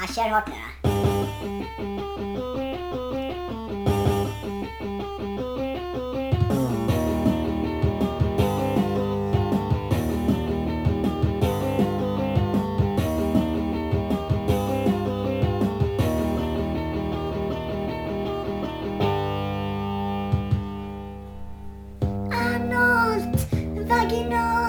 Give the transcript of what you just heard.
Ja, kör hårt nu då. Arnold, vaginal.